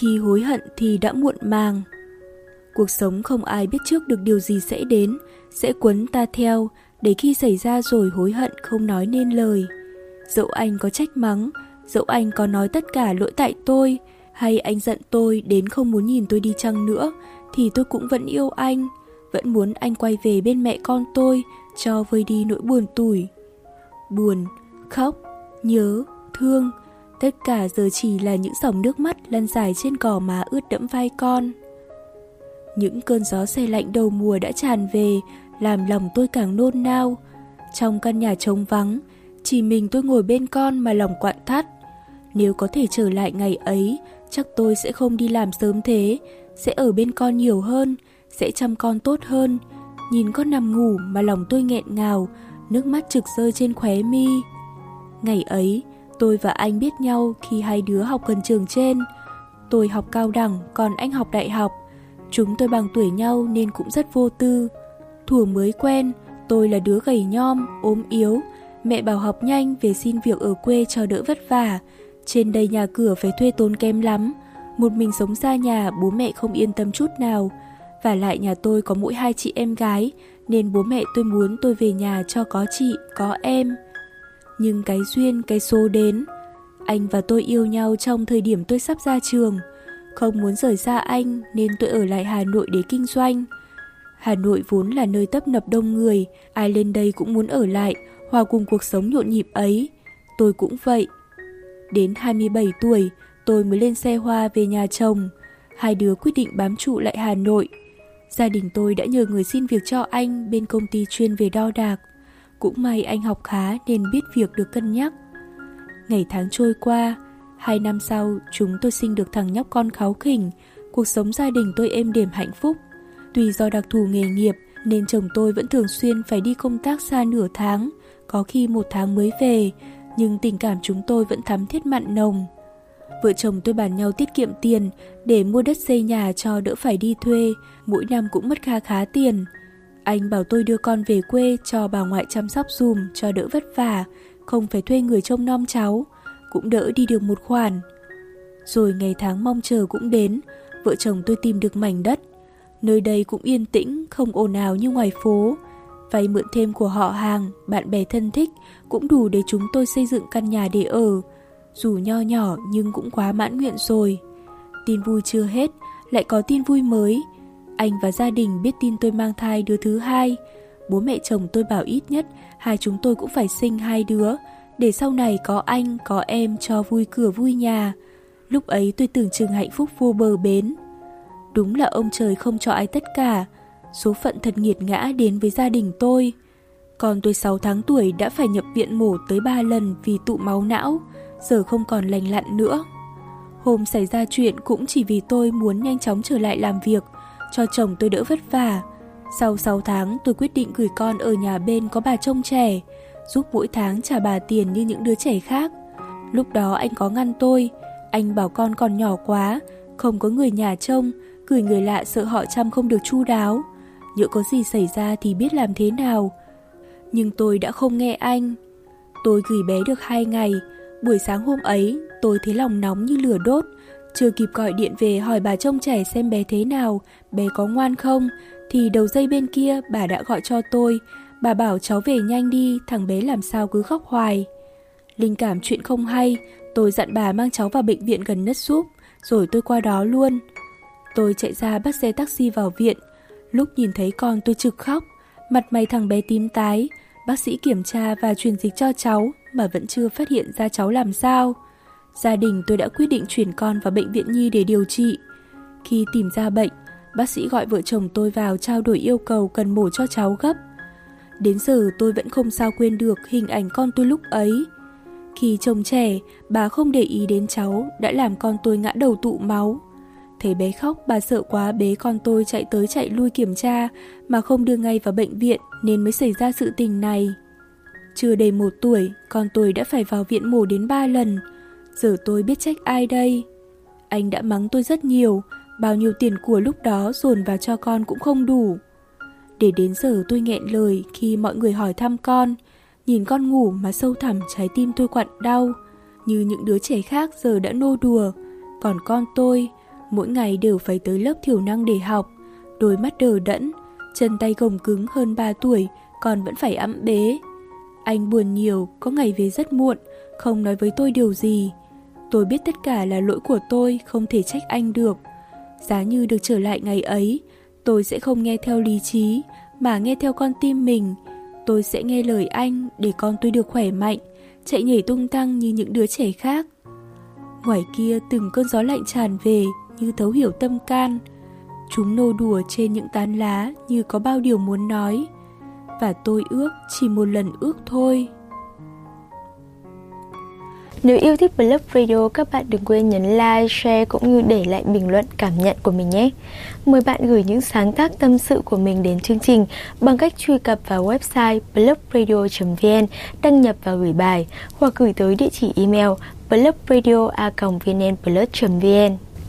Khi hối hận thì đã muộn màng. Cuộc sống không ai biết trước được điều gì sẽ đến, sẽ quấn ta theo, để khi xảy ra rồi hối hận không nói nên lời. Dẫu anh có trách mắng, dẫu anh có nói tất cả lỗi tại tôi, hay anh giận tôi đến không muốn nhìn tôi đi chăng nữa, thì tôi cũng vẫn yêu anh, vẫn muốn anh quay về bên mẹ con tôi, cho vơi đi nỗi buồn tủi. Buồn, khóc, nhớ, thương, tất cả giờ chỉ là những dòng nước mắt lăn dài trên cỏ má ướt đẫm vai con. Những cơn gió xe lạnh đầu mùa đã tràn về, làm lòng tôi càng nôn nao. Trong căn nhà trống vắng, chỉ mình tôi ngồi bên con mà lòng quặn thắt. Nếu có thể trở lại ngày ấy, chắc tôi sẽ không đi làm sớm thế, sẽ ở bên con nhiều hơn, sẽ chăm con tốt hơn. Nhìn con nằm ngủ mà lòng tôi nghẹn ngào, nước mắt trực rơi trên khóe mi. Ngày ấy, tôi và anh biết nhau khi hai đứa học gần trường trên. Tôi học cao đẳng, còn anh học đại học. Chúng tôi bằng tuổi nhau nên cũng rất vô tư. Thủa mới quen, tôi là đứa gầy nhom, ốm yếu. Mẹ bảo học nhanh về xin việc ở quê cho đỡ vất vả. Trên đây nhà cửa phải thuê tốn kém lắm. Một mình sống xa nhà, bố mẹ không yên tâm chút nào. Và lại nhà tôi có mỗi hai chị em gái, nên bố mẹ tôi muốn tôi về nhà cho có chị, có em. Nhưng cái duyên, cái số đến. Anh và tôi yêu nhau trong thời điểm tôi sắp ra trường. Không muốn rời xa anh nên tôi ở lại Hà Nội để kinh doanh. Hà Nội vốn là nơi tấp nập đông người, ai lên đây cũng muốn ở lại, hòa cùng cuộc sống nhộn nhịp ấy. Tôi cũng vậy. Đến 27 tuổi, tôi mới lên xe hoa về nhà chồng. Hai đứa quyết định bám trụ lại Hà Nội. Gia đình tôi đã nhờ người xin việc cho anh bên công ty chuyên về đo đạc. Cũng may anh học khá nên biết việc được cân nhắc. Ngày tháng trôi qua, hai năm sau chúng tôi sinh được thằng nhóc con kháu khỉnh. Cuộc sống gia đình tôi êm đềm hạnh phúc. Tuy do đặc thù nghề nghiệp nên chồng tôi vẫn thường xuyên phải đi công tác xa nửa tháng, có khi một tháng mới về, nhưng tình cảm chúng tôi vẫn thắm thiết mặn nồng. Vợ chồng tôi bàn nhau tiết kiệm tiền để mua đất xây nhà cho đỡ phải đi thuê, mỗi năm cũng mất kha khá tiền. Anh bảo tôi đưa con về quê cho bà ngoại chăm sóc dùm cho đỡ vất vả, không phải thuê người trông nom cháu, cũng đỡ đi được một khoản. Rồi ngày tháng mong chờ cũng đến, vợ chồng tôi tìm được mảnh đất. Nơi đây cũng yên tĩnh, không ồn ào như ngoài phố. Vay mượn thêm của họ hàng, bạn bè thân thích cũng đủ để chúng tôi xây dựng căn nhà để ở. Dù nho nhỏ nhưng cũng quá mãn nguyện rồi. Tin vui chưa hết, lại có tin vui mới. Anh và gia đình biết tin tôi mang thai đứa thứ hai. Bố mẹ chồng tôi bảo ít nhất hai chúng tôi cũng phải sinh hai đứa, để sau này có anh, có em cho vui cửa vui nhà. Lúc ấy tôi tưởng chừng hạnh phúc vô bờ bến. Đúng là ông trời không cho ai tất cả. Số phận thật nghiệt ngã đến với gia đình tôi. Còn tôi 6 tháng tuổi đã phải nhập viện mổ tới 3 lần vì tụ máu não, giờ không còn lành lặn nữa. Hôm xảy ra chuyện cũng chỉ vì tôi muốn nhanh chóng trở lại làm việc, cho chồng tôi đỡ vất vả. Sau 6 tháng tôi quyết định gửi con ở nhà bên có bà trông trẻ, giúp mỗi tháng trả bà tiền như những đứa trẻ khác. Lúc đó anh có ngăn tôi, anh bảo con còn nhỏ quá, không có người nhà trông, gửi người lạ sợ họ chăm không được chu đáo. Nhỡ có gì xảy ra thì biết làm thế nào. Nhưng tôi đã không nghe anh. Tôi gửi bé được hai ngày, buổi sáng hôm ấy tôi thấy lòng nóng như lửa đốt. Chưa kịp gọi điện về hỏi bà trông trẻ xem bé thế nào, bé có ngoan không, thì đầu dây bên kia bà đã gọi cho tôi. Bà bảo cháu về nhanh đi, thằng bé làm sao cứ khóc hoài. Linh cảm chuyện không hay, tôi dặn bà mang cháu vào bệnh viện gần nhất giúp, rồi tôi qua đó luôn. Tôi chạy ra bắt xe taxi vào viện. Lúc nhìn thấy con tôi trực khóc, mặt mày thằng bé tím tái. Bác sĩ kiểm tra và truyền dịch cho cháu mà vẫn chưa phát hiện ra cháu làm sao. Gia đình tôi đã quyết định chuyển con vào bệnh viện nhi để điều trị. Khi tìm ra bệnh, bác sĩ gọi vợ chồng tôi vào trao đổi yêu cầu cần mổ cho cháu gấp. Đến giờ tôi vẫn không sao quên được hình ảnh con tôi lúc ấy. Khi chồng trẻ, bà không để ý đến cháu đã làm con tôi ngã đầu tụ máu. Thấy bé khóc, bà sợ quá bế con tôi chạy tới chạy lui kiểm tra mà không đưa ngay vào bệnh viện nên mới xảy ra sự tình này. Chưa đầy một tuổi, con tôi đã phải vào viện mổ đến ba lần. Giờ tôi biết trách ai đây? Anh đã mắng tôi rất nhiều, bao nhiêu tiền của lúc đó dồn vào cho con cũng không đủ. Để đến giờ tôi nghẹn lời khi mọi người hỏi thăm con, nhìn con ngủ mà sâu thẳm trái tim tôi quặn đau, như những đứa trẻ khác giờ đã nô đùa. Còn con tôi, Mỗi ngày đều phải tới lớp thiểu năng để học, đôi mắt đờ đẫn, chân tay gồng cứng hơn 3 tuổi, còn vẫn phải ẵm bế. Anh buồn nhiều, có ngày về rất muộn, không nói với tôi điều gì. Tôi biết tất cả là lỗi của tôi, không thể trách anh được. Giá như được trở lại ngày ấy, tôi sẽ không nghe theo lý trí, mà nghe theo con tim mình. Tôi sẽ nghe lời anh để con tôi được khỏe mạnh, chạy nhảy tung tăng như những đứa trẻ khác. Ngoài kia từng cơn gió lạnh tràn về như thấu hiểu tâm can. Chúng nô đùa trên những tán lá như có bao điều muốn nói. Và tôi ước chỉ một lần ước thôi. Nếu yêu thích Blog Radio, các bạn đừng quên nhấn like, share cũng như để lại bình luận cảm nhận của mình nhé. Mời bạn gửi những sáng tác tâm sự của mình đến chương trình bằng cách truy cập vào website blogradio.vn, đăng nhập và gửi bài hoặc gửi tới địa chỉ email blogradio.vnplus.vn.